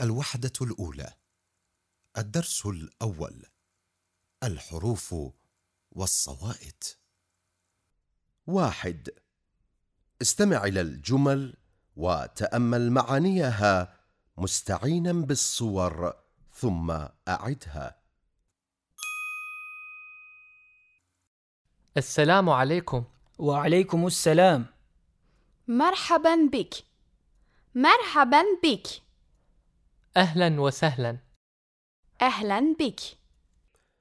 الوحدة الأولى. الدرس الأول. الحروف والصوائت واحد. استمع إلى الجمل وتأمل معانيها مستعينا بالصور ثم أعدها. السلام عليكم. وعليكم السلام. مرحبا بك. مرحبا بك. أهلا وسهلا. أهلا بك.